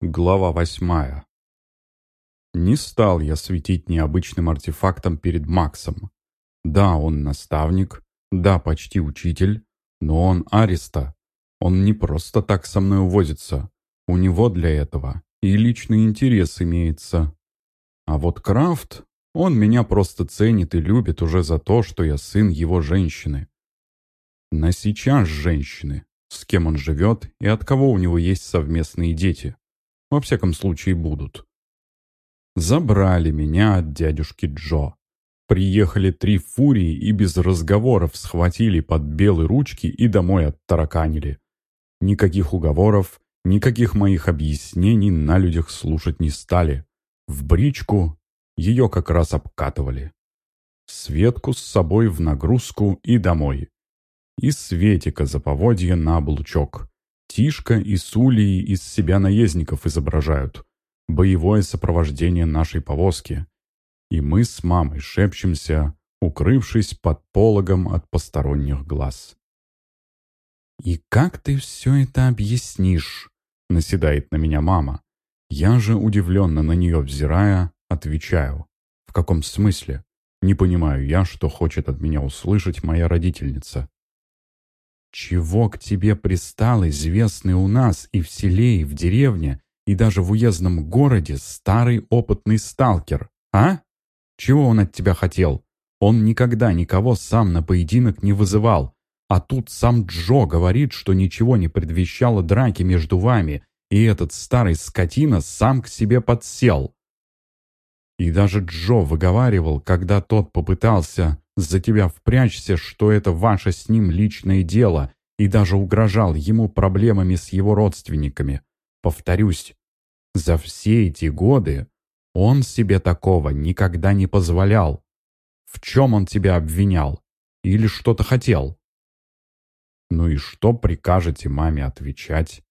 Глава восьмая. Не стал я светить необычным артефактом перед Максом. Да, он наставник, да, почти учитель, но он ареста. Он не просто так со мной увозится. У него для этого и личный интерес имеется. А вот Крафт, он меня просто ценит и любит уже за то, что я сын его женщины. На сейчас женщины, с кем он живет и от кого у него есть совместные дети. Во всяком случае, будут. Забрали меня от дядюшки Джо. Приехали три фурии и без разговоров схватили под белые ручки и домой оттараканили. Никаких уговоров, никаких моих объяснений на людях слушать не стали. В бричку ее как раз обкатывали. Светку с собой в нагрузку и домой. И Светика за поводье на облучок. Тишка и Сулии из себя наездников изображают. Боевое сопровождение нашей повозки. И мы с мамой шепчемся, укрывшись под пологом от посторонних глаз. «И как ты все это объяснишь?» — наседает на меня мама. Я же, удивленно на нее взирая, отвечаю. «В каком смысле? Не понимаю я, что хочет от меня услышать моя родительница. Чего к тебе пристал известный у нас и в селе, и в деревне, и даже в уездном городе старый опытный сталкер, а? Чего он от тебя хотел? Он никогда никого сам на поединок не вызывал. А тут сам Джо говорит, что ничего не предвещало драки между вами, и этот старый скотина сам к себе подсел. И даже Джо выговаривал, когда тот попытался за тебя впрячься, что это ваше с ним личное дело, и даже угрожал ему проблемами с его родственниками. Повторюсь, за все эти годы он себе такого никогда не позволял. В чем он тебя обвинял? Или что-то хотел? Ну и что прикажете маме отвечать?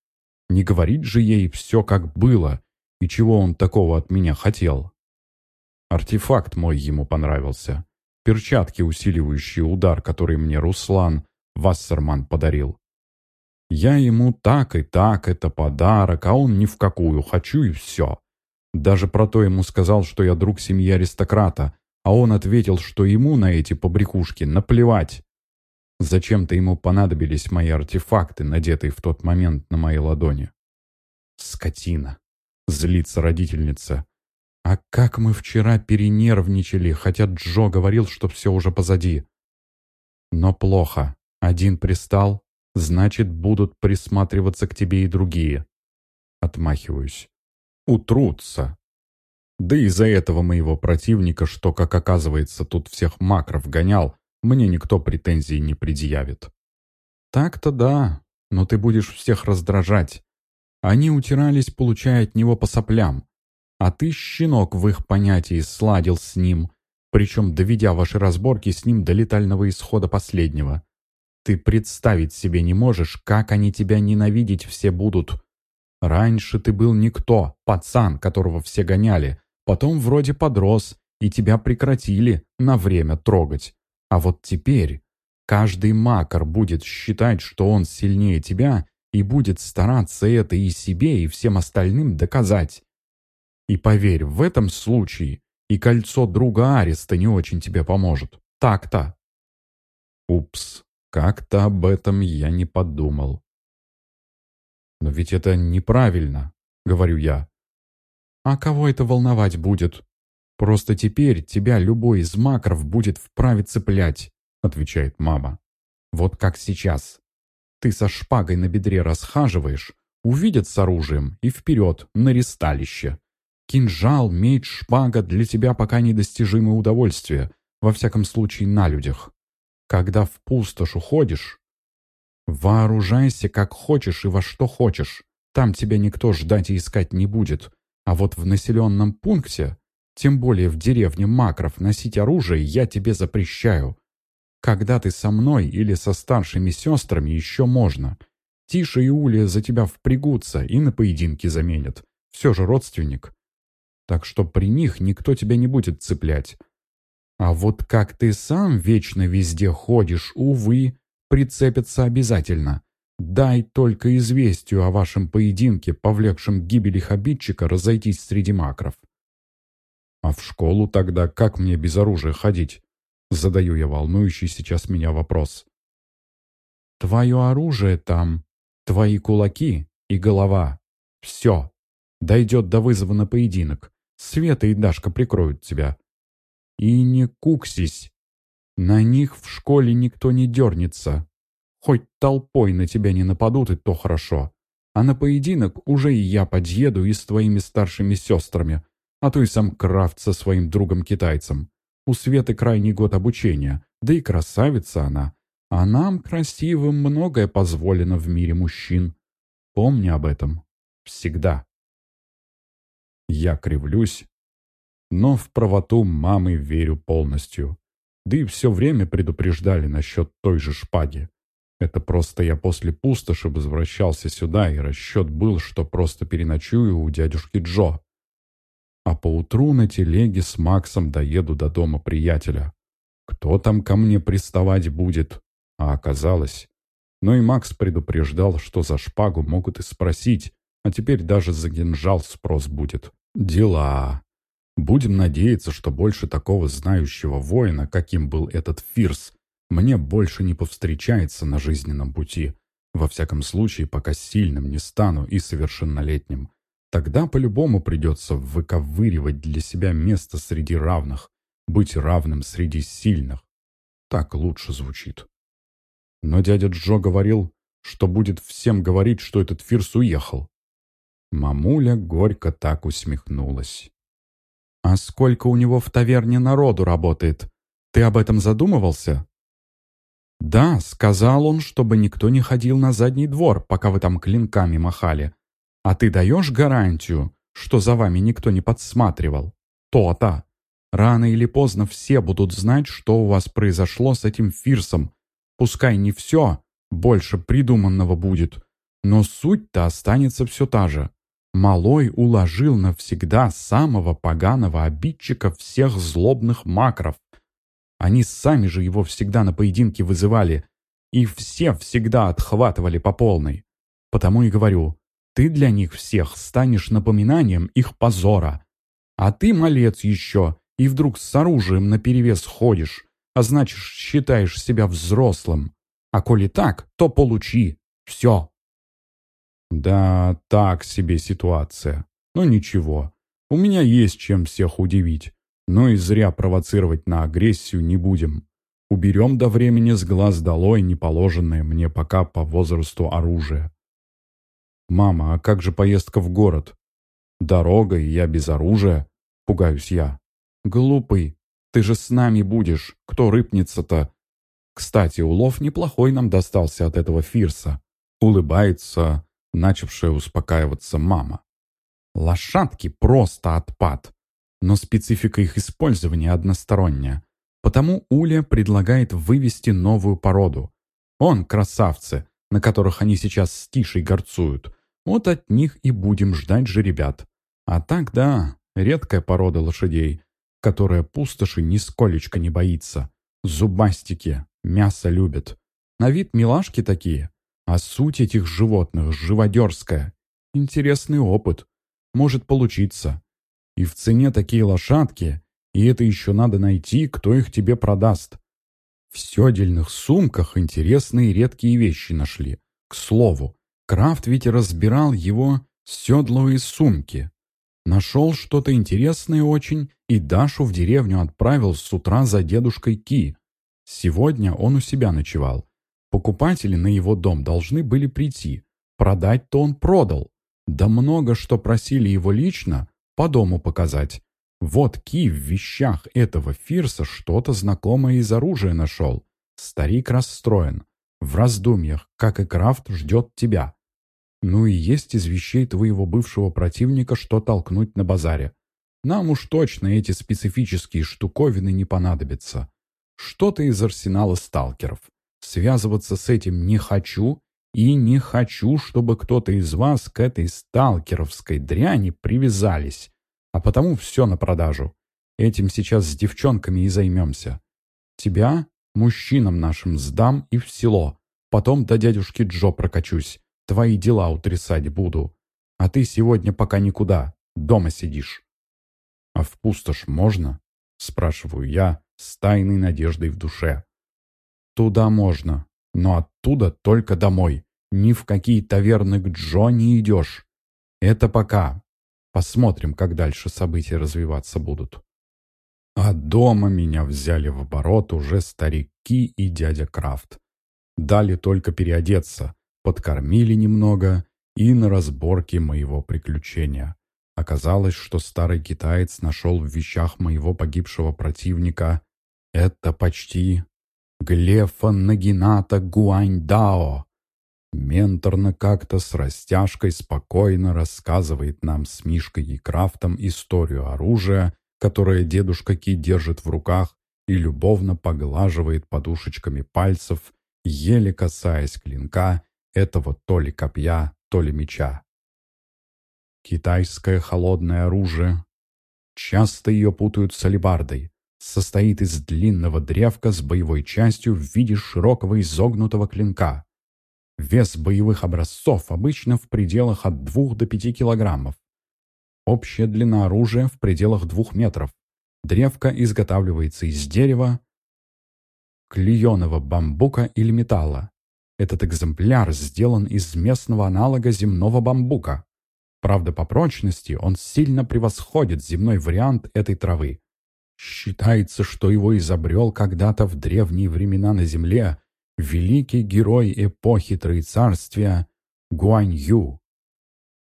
Не говорить же ей все как было, и чего он такого от меня хотел? Артефакт мой ему понравился. Перчатки, усиливающие удар, который мне Руслан Вассерман подарил. Я ему так и так, это подарок, а он ни в какую, хочу и все. Даже про то ему сказал, что я друг семьи аристократа, а он ответил, что ему на эти побрякушки наплевать. Зачем-то ему понадобились мои артефакты, надетые в тот момент на моей ладони. Скотина. Злится родительница. А как мы вчера перенервничали, хотя Джо говорил, что все уже позади. Но плохо. Один пристал, значит, будут присматриваться к тебе и другие. Отмахиваюсь. Утрутся. Да из-за этого моего противника, что, как оказывается, тут всех макров гонял, мне никто претензий не предъявит. Так-то да, но ты будешь всех раздражать. Они утирались, получая от него по соплям. А ты, щенок, в их понятии сладил с ним, причем доведя ваши разборки с ним до летального исхода последнего. Ты представить себе не можешь, как они тебя ненавидеть все будут. Раньше ты был никто, пацан, которого все гоняли. Потом вроде подрос, и тебя прекратили на время трогать. А вот теперь каждый макар будет считать, что он сильнее тебя, и будет стараться это и себе, и всем остальным доказать. И поверь, в этом случае и кольцо друга Ареста не очень тебе поможет. Так-то. Упс. Как-то об этом я не подумал. «Но ведь это неправильно», — говорю я. «А кого это волновать будет? Просто теперь тебя любой из макров будет вправе цеплять», — отвечает мама. «Вот как сейчас. Ты со шпагой на бедре расхаживаешь, увидят с оружием и вперед, на ресталище. Кинжал, меч, шпага для тебя пока недостижимое удовольствие, во всяком случае на людях. Когда в пустошь уходишь, вооружайся как хочешь и во что хочешь. Там тебя никто ждать и искать не будет. А вот в населенном пункте, тем более в деревне Макров, носить оружие я тебе запрещаю. Когда ты со мной или со старшими сестрами, еще можно. Тиша и Уля за тебя впрягутся и на поединки заменят. Все же родственник. Так что при них никто тебя не будет цеплять. А вот как ты сам вечно везде ходишь, увы, прицепятся обязательно. Дай только известию о вашем поединке, повлекшем гибели хабитчика, разойтись среди макров. А в школу тогда как мне без оружия ходить? Задаю я волнующий сейчас меня вопрос. Твое оружие там, твои кулаки и голова. Все. Дойдет до вызова на поединок. Света и Дашка прикроют тебя. И не куксись. На них в школе никто не дернется. Хоть толпой на тебя не нападут, и то хорошо. А на поединок уже и я подъеду и с твоими старшими сестрами, а то и сам Крафт со своим другом-китайцем. У Светы крайний год обучения, да и красавица она. А нам, красивым, многое позволено в мире мужчин. Помни об этом. Всегда. Я кривлюсь, но в правоту мамы верю полностью. Да и все время предупреждали насчет той же шпаги. Это просто я после пустоши возвращался сюда, и расчет был, что просто переночую у дядюшки Джо. А поутру на телеге с Максом доеду до дома приятеля. Кто там ко мне приставать будет? А оказалось... Но и Макс предупреждал, что за шпагу могут и спросить, а теперь даже за кинжал спрос будет. Дела. Будем надеяться, что больше такого знающего воина, каким был этот Фирс, мне больше не повстречается на жизненном пути. Во всяком случае, пока сильным не стану и совершеннолетним. Тогда по-любому придется выковыривать для себя место среди равных, быть равным среди сильных. Так лучше звучит. Но дядя Джо говорил, что будет всем говорить, что этот Фирс уехал. Мамуля горько так усмехнулась. «А сколько у него в таверне народу работает? Ты об этом задумывался?» «Да, сказал он, чтобы никто не ходил на задний двор, пока вы там клинками махали. А ты даешь гарантию, что за вами никто не подсматривал? То-то. Рано или поздно все будут знать, что у вас произошло с этим Фирсом, Пускай не все, больше придуманного будет, но суть-то останется все та же. Малой уложил навсегда самого поганого обидчика всех злобных макров. Они сами же его всегда на поединки вызывали, и все всегда отхватывали по полной. Потому и говорю, ты для них всех станешь напоминанием их позора. А ты, малец еще, и вдруг с оружием наперевес ходишь а значит, считаешь себя взрослым. А коли так, то получи. Все. Да, так себе ситуация. Но ничего. У меня есть чем всех удивить. Но и зря провоцировать на агрессию не будем. Уберем до времени с глаз долой неположенное мне пока по возрасту оружие. «Мама, а как же поездка в город?» «Дорога, и я без оружия?» Пугаюсь я. «Глупый, ты же с нами будешь. Кто рыпнется-то? Кстати, улов неплохой нам достался от этого Фирса. Улыбается, начавшая успокаиваться мама. Лошадки просто отпад. Но специфика их использования односторонняя. Потому Уля предлагает вывести новую породу. Он, красавцы, на которых они сейчас с Тишей горцуют. Вот от них и будем ждать же ребят. А так, да, редкая порода лошадей которая пустоши нисколечко не боится. Зубастики, мясо любят. На вид милашки такие, а суть этих животных живодерская. Интересный опыт. Может получиться. И в цене такие лошадки, и это еще надо найти, кто их тебе продаст. В седельных сумках интересные редкие вещи нашли. К слову, Крафт ведь разбирал его седловые сумки. Нашел что-то интересное очень и Дашу в деревню отправил с утра за дедушкой Ки. Сегодня он у себя ночевал. Покупатели на его дом должны были прийти. Продать-то он продал. Да много что просили его лично по дому показать. Вот Ки в вещах этого Фирса что-то знакомое из оружия нашел. Старик расстроен. В раздумьях, как и Крафт ждет тебя. Ну и есть из вещей твоего бывшего противника, что толкнуть на базаре. Нам уж точно эти специфические штуковины не понадобятся. Что-то из арсенала сталкеров. Связываться с этим не хочу и не хочу, чтобы кто-то из вас к этой сталкеровской дряни привязались. А потому все на продажу. Этим сейчас с девчонками и займемся. Тебя, мужчинам нашим, сдам и в село. Потом до дядюшки Джо прокачусь. Твои дела утрясать буду. А ты сегодня пока никуда. Дома сидишь». «А в пустошь можно?» — спрашиваю я с тайной надеждой в душе. «Туда можно, но оттуда только домой. Ни в какие таверны к Джо не идешь. Это пока. Посмотрим, как дальше события развиваться будут». А дома меня взяли в оборот уже старики и дядя Крафт. Дали только переодеться, подкормили немного и на разборке моего приключения. Оказалось, что старый китаец нашел в вещах моего погибшего противника это почти Глефа Нагината Гуаньдао. Менторно как-то с растяжкой спокойно рассказывает нам с Мишкой и Крафтом историю оружия, которое дедушка Ки держит в руках и любовно поглаживает подушечками пальцев, еле касаясь клинка этого то ли копья, то ли меча. Китайское холодное оружие. Часто ее путают с алебардой. Состоит из длинного древка с боевой частью в виде широкого изогнутого клинка. Вес боевых образцов обычно в пределах от 2 до 5 килограммов. Общая длина оружия в пределах 2 метров. Древко изготавливается из дерева, клееного бамбука или металла. Этот экземпляр сделан из местного аналога земного бамбука. Правда, по прочности он сильно превосходит земной вариант этой травы. Считается, что его изобрел когда-то в древние времена на Земле великий герой эпохи Троецарствия Гуань Ю.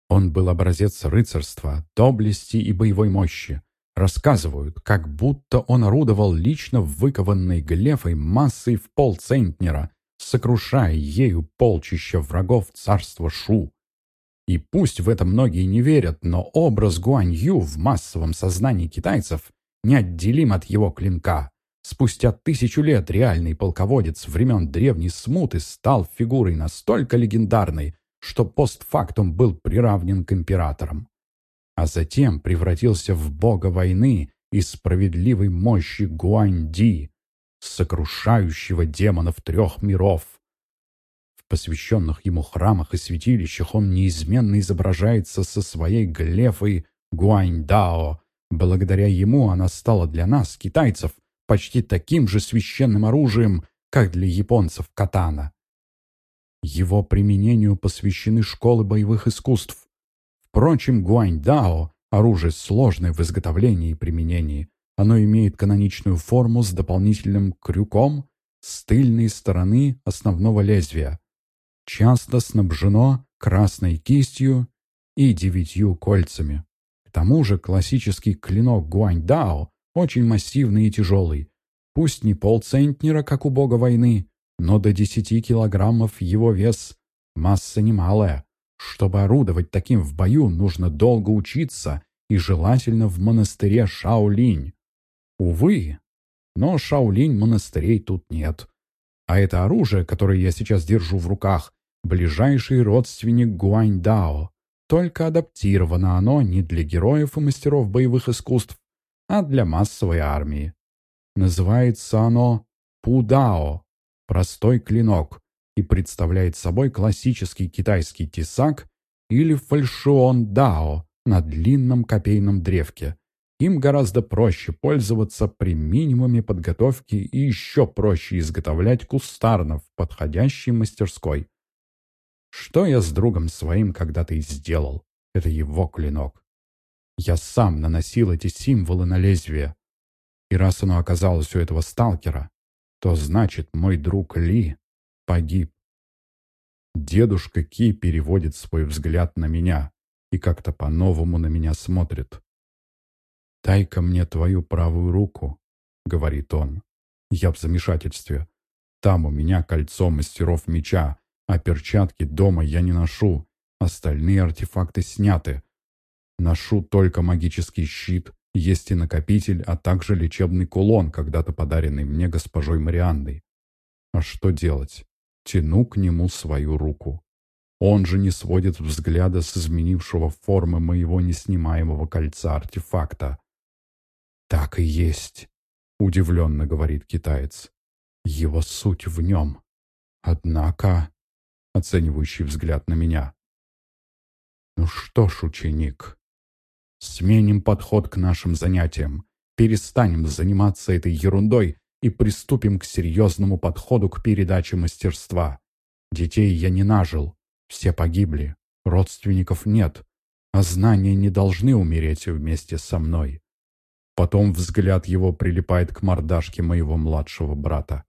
Он был образец рыцарства, доблести и боевой мощи. Рассказывают, как будто он орудовал лично выкованной глефой массой в полцентнера, сокрушая ею полчища врагов царства Шу. И пусть в это многие не верят, но образ Гуань Ю в массовом сознании китайцев неотделим от его клинка. Спустя тысячу лет реальный полководец времен древней смуты стал фигурой настолько легендарной, что постфактум был приравнен к императорам. А затем превратился в бога войны и справедливой мощи Гуанди, сокрушающего демонов трех миров. В посвященных ему храмах и святилищах он неизменно изображается со своей глефой Гуаньдао. Благодаря ему она стала для нас, китайцев, почти таким же священным оружием, как для японцев катана. Его применению посвящены школы боевых искусств. Впрочем, гуаньдао – оружие сложное в изготовлении и применении. Оно имеет каноничную форму с дополнительным крюком с тыльной стороны основного лезвия. Часто снабжено красной кистью и девятью кольцами. Тому же классический клинок гуаньдао очень массивный и тяжелый. Пусть не полцентнера, как у бога войны, но до 10 килограммов его вес – масса немалая. Чтобы орудовать таким в бою, нужно долго учиться и желательно в монастыре Шаолинь. Увы, но Шаолинь монастырей тут нет. А это оружие, которое я сейчас держу в руках, ближайший родственник Гуаньдао. Только адаптировано оно не для героев и мастеров боевых искусств, а для массовой армии. Называется оно Пудао простой клинок и представляет собой классический китайский тесак или фальшион дао на длинном копейном древке. Им гораздо проще пользоваться при минимуме подготовки и еще проще изготовлять кустарно в подходящей мастерской. Что я с другом своим когда-то и сделал. Это его клинок. Я сам наносил эти символы на лезвие. И раз оно оказалось у этого сталкера, то значит мой друг Ли погиб. Дедушка Ки переводит свой взгляд на меня и как-то по-новому на меня смотрит. «Дай-ка мне твою правую руку», — говорит он. Я в замешательстве. Там у меня кольцо мастеров меча, а перчатки дома я не ношу. Остальные артефакты сняты. Ношу только магический щит есть и накопитель, а также лечебный кулон, когда-то подаренный мне госпожой Мариандой. А что делать? Тяну к нему свою руку. Он же не сводит взгляда с изменившего формы моего неснимаемого кольца артефакта. «Так и есть», — удивленно говорит китаец. «Его суть в нем. Однако, оценивающий взгляд на меня. Ну что ж, ученик, сменим подход к нашим занятиям, перестанем заниматься этой ерундой и приступим к серьезному подходу к передаче мастерства. Детей я не нажил, все погибли, родственников нет, а знания не должны умереть вместе со мной. Потом взгляд его прилипает к мордашке моего младшего брата.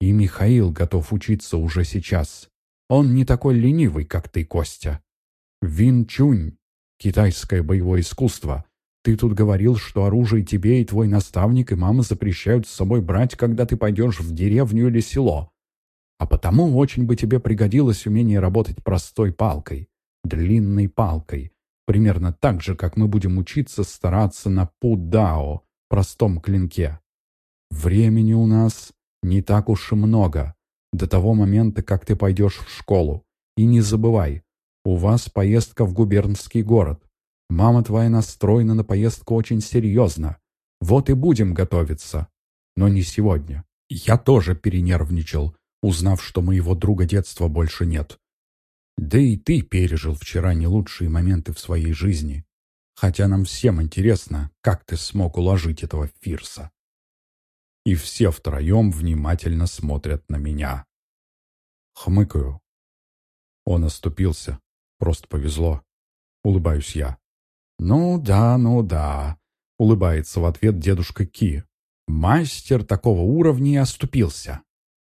И Михаил готов учиться уже сейчас. Он не такой ленивый, как ты, Костя. Вин Чунь, китайское боевое искусство. Ты тут говорил, что оружие тебе и твой наставник и мама запрещают с собой брать, когда ты пойдешь в деревню или село. А потому очень бы тебе пригодилось умение работать простой палкой, длинной палкой, примерно так же, как мы будем учиться стараться на пудао, простом клинке. Времени у нас не так уж и много, до того момента, как ты пойдешь в школу. И не забывай, у вас поездка в губернский город. Мама твоя настроена на поездку очень серьезно. Вот и будем готовиться. Но не сегодня. Я тоже перенервничал, узнав, что моего друга детства больше нет. Да и ты пережил вчера не лучшие моменты в своей жизни. Хотя нам всем интересно, как ты смог уложить этого Фирса. И все втроем внимательно смотрят на меня. Хмыкаю. Он оступился. Просто повезло. Улыбаюсь я. «Ну да, ну да», — улыбается в ответ дедушка Ки. «Мастер такого уровня и оступился.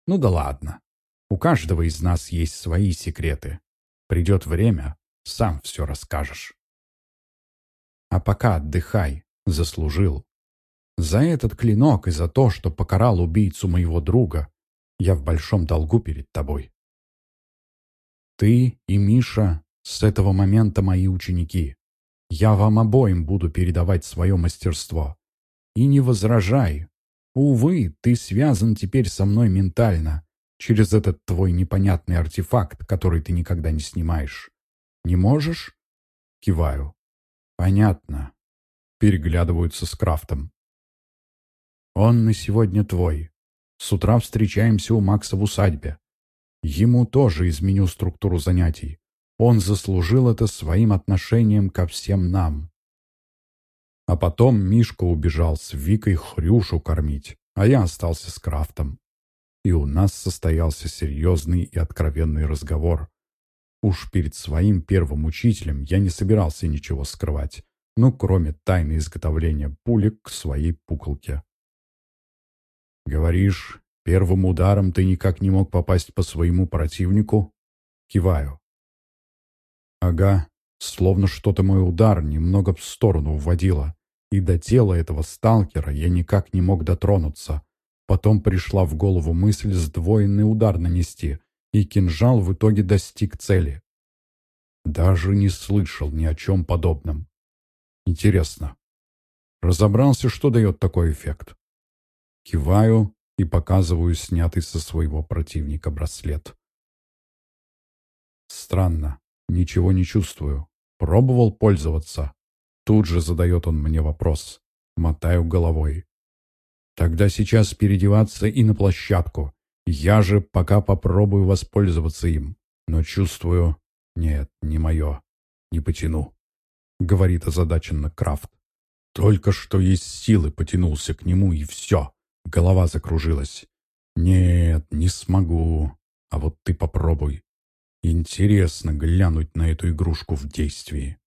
Ну да ладно. У каждого из нас есть свои секреты. Придет время, сам все расскажешь. А пока отдыхай, заслужил. За этот клинок и за то, что покарал убийцу моего друга, я в большом долгу перед тобой. Ты и Миша с этого момента мои ученики. Я вам обоим буду передавать свое мастерство. И не возражай, Увы, ты связан теперь со мной ментально, через этот твой непонятный артефакт, который ты никогда не снимаешь. Не можешь? Киваю. Понятно. Переглядываются с Крафтом. Он на сегодня твой. С утра встречаемся у Макса в усадьбе. Ему тоже изменю структуру занятий. Он заслужил это своим отношением ко всем нам. А потом Мишка убежал с Викой Хрюшу кормить, а я остался с Крафтом. И у нас состоялся серьезный и откровенный разговор. Уж перед своим первым учителем я не собирался ничего скрывать, ну, кроме тайны изготовления пулек к своей пуколке. «Говоришь, первым ударом ты никак не мог попасть по своему противнику?» Киваю. «Ага, Словно что-то мой удар немного в сторону вводило, и до тела этого сталкера я никак не мог дотронуться. Потом пришла в голову мысль сдвоенный удар нанести, и кинжал в итоге достиг цели. Даже не слышал ни о чем подобном. Интересно. Разобрался, что дает такой эффект. Киваю и показываю снятый со своего противника браслет. Странно. Ничего не чувствую. Пробовал пользоваться. Тут же задает он мне вопрос. Мотаю головой. Тогда сейчас переодеваться и на площадку. Я же пока попробую воспользоваться им. Но чувствую... Нет, не мое. Не потяну. Говорит озадаченно Крафт. Только что есть силы потянулся к нему, и все. Голова закружилась. Нет, не смогу. А вот ты попробуй. Интересно глянуть на эту игрушку в действии.